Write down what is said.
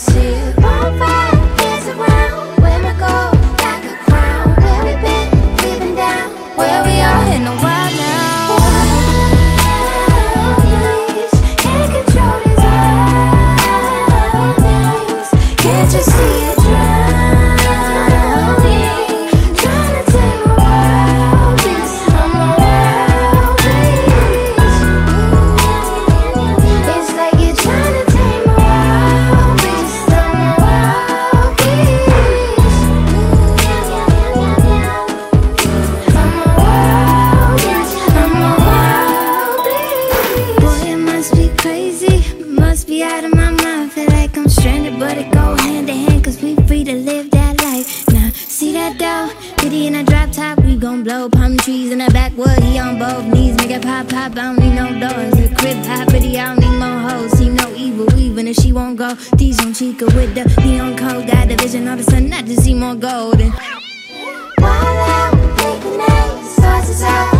see drop top, we gon' blow palm trees in the backwood. He on both knees, nigga pop pop. I don't need no doors. The crib hot, but I don't need more hoes. See no evil, even if she won't go. These on Chica with the neon cold. Got the vision all of a sudden, I just see more golden. Wild out, big night, stars out.